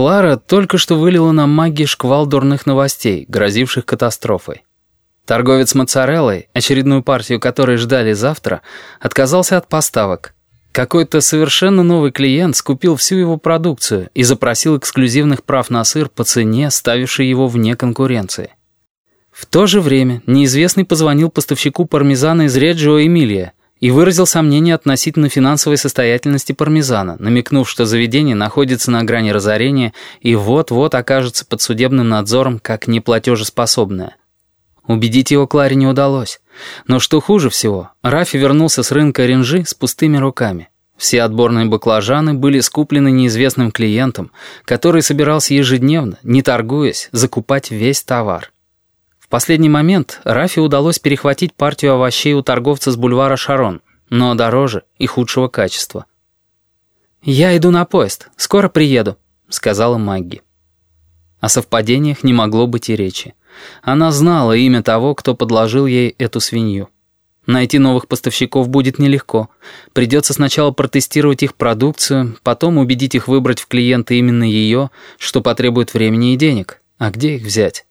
Клара только что вылила на маги шквал дурных новостей, грозивших катастрофой. Торговец моцареллой, очередную партию которой ждали завтра, отказался от поставок. Какой-то совершенно новый клиент скупил всю его продукцию и запросил эксклюзивных прав на сыр по цене, ставившей его вне конкуренции. В то же время неизвестный позвонил поставщику пармезана из Реджио Эмилия и выразил сомнение относительно финансовой состоятельности пармезана, намекнув, что заведение находится на грани разорения и вот-вот окажется под судебным надзором как неплатежеспособное. Убедить его Кларе не удалось. Но что хуже всего, Рафи вернулся с рынка Ренжи с пустыми руками. Все отборные баклажаны были скуплены неизвестным клиентом, который собирался ежедневно, не торгуясь, закупать весь товар последний момент Рафи удалось перехватить партию овощей у торговца с бульвара Шарон, но дороже и худшего качества. «Я иду на поезд, скоро приеду», — сказала Магги. О совпадениях не могло быть и речи. Она знала имя того, кто подложил ей эту свинью. Найти новых поставщиков будет нелегко. Придется сначала протестировать их продукцию, потом убедить их выбрать в клиенты именно ее, что потребует времени и денег. А где их взять?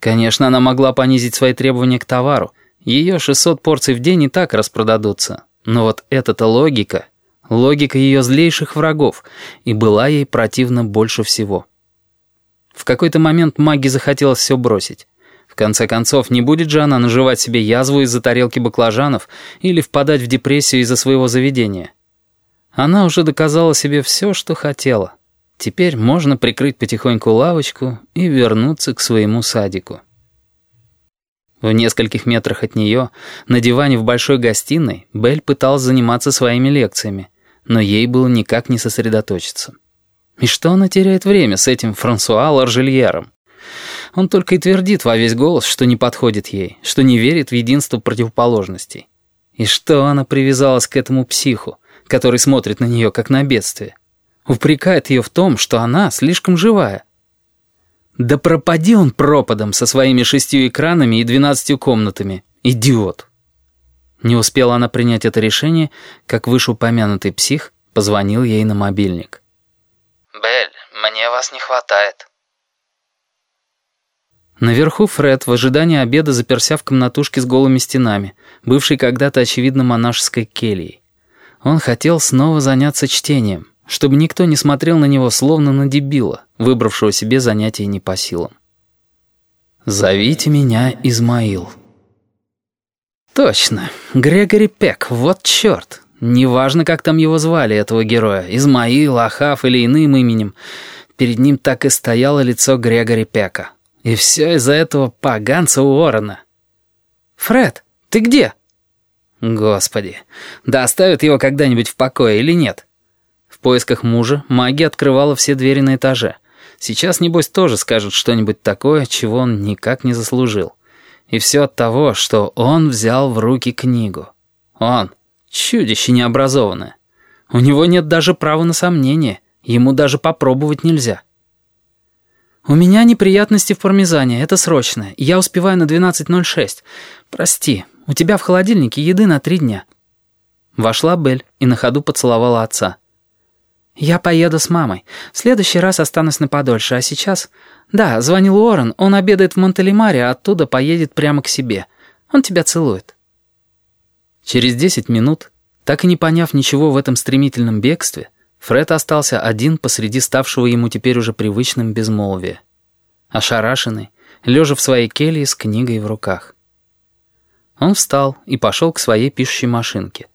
Конечно, она могла понизить свои требования к товару. Ее 600 порций в день и так распродадутся. Но вот эта-то логика, логика ее злейших врагов, и была ей противна больше всего. В какой-то момент маги захотелось все бросить. В конце концов, не будет же она наживать себе язву из-за тарелки баклажанов или впадать в депрессию из-за своего заведения. Она уже доказала себе все, что хотела — Теперь можно прикрыть потихоньку лавочку и вернуться к своему садику. В нескольких метрах от нее, на диване в большой гостиной, Белль пыталась заниматься своими лекциями, но ей было никак не сосредоточиться. И что она теряет время с этим Франсуа Ларжельером? Он только и твердит во весь голос, что не подходит ей, что не верит в единство противоположностей. И что она привязалась к этому психу, который смотрит на нее как на бедствие? Упрекает ее в том, что она слишком живая. Да пропади он пропадом со своими шестью экранами и двенадцатью комнатами. Идиот. Не успела она принять это решение, как вышеупомянутый псих позвонил ей на мобильник. «Белль, мне вас не хватает». Наверху Фред в ожидании обеда заперся в комнатушке с голыми стенами, бывшей когда-то, очевидно, монашеской кельей. Он хотел снова заняться чтением, чтобы никто не смотрел на него словно на дебила, выбравшего себе занятие не по силам. «Зовите меня Измаил». «Точно, Грегори Пек, вот черт. Неважно, как там его звали, этого героя, Измаил, Ахав или иным именем. Перед ним так и стояло лицо Грегори Пека. И все из-за этого поганца Уоррена. «Фред, ты где?» «Господи, да оставят его когда-нибудь в покое или нет?» Поисках мужа магия открывала все двери на этаже. Сейчас, небось, тоже скажет что-нибудь такое, чего он никак не заслужил. И все от того, что он взял в руки книгу. Он, чудище необразованное. У него нет даже права на сомнение, ему даже попробовать нельзя. «У меня неприятности в пармезане, это срочно. Я успеваю на 12.06. Прости, у тебя в холодильнике еды на три дня». Вошла Бель и на ходу поцеловала отца. «Я поеду с мамой. В следующий раз останусь на подольше, а сейчас...» «Да, звонил Уоррен, он обедает в Монтелемаре, а оттуда поедет прямо к себе. Он тебя целует». Через десять минут, так и не поняв ничего в этом стремительном бегстве, Фред остался один посреди ставшего ему теперь уже привычным безмолвия. Ошарашенный, лежа в своей келье с книгой в руках. Он встал и пошел к своей пишущей машинке.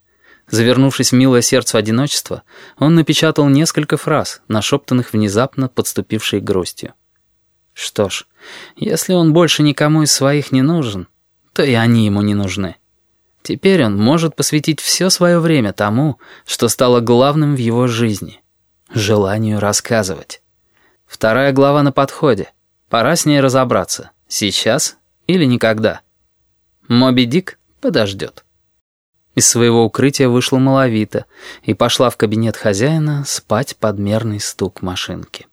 Завернувшись в милое сердце одиночества, он напечатал несколько фраз, нашептанных внезапно подступившей грустью. Что ж, если он больше никому из своих не нужен, то и они ему не нужны. Теперь он может посвятить все свое время тому, что стало главным в его жизни — желанию рассказывать. Вторая глава на подходе. Пора с ней разобраться. Сейчас или никогда. Моби Дик подождет. Из своего укрытия вышла маловито и пошла в кабинет хозяина спать под мерный стук машинки.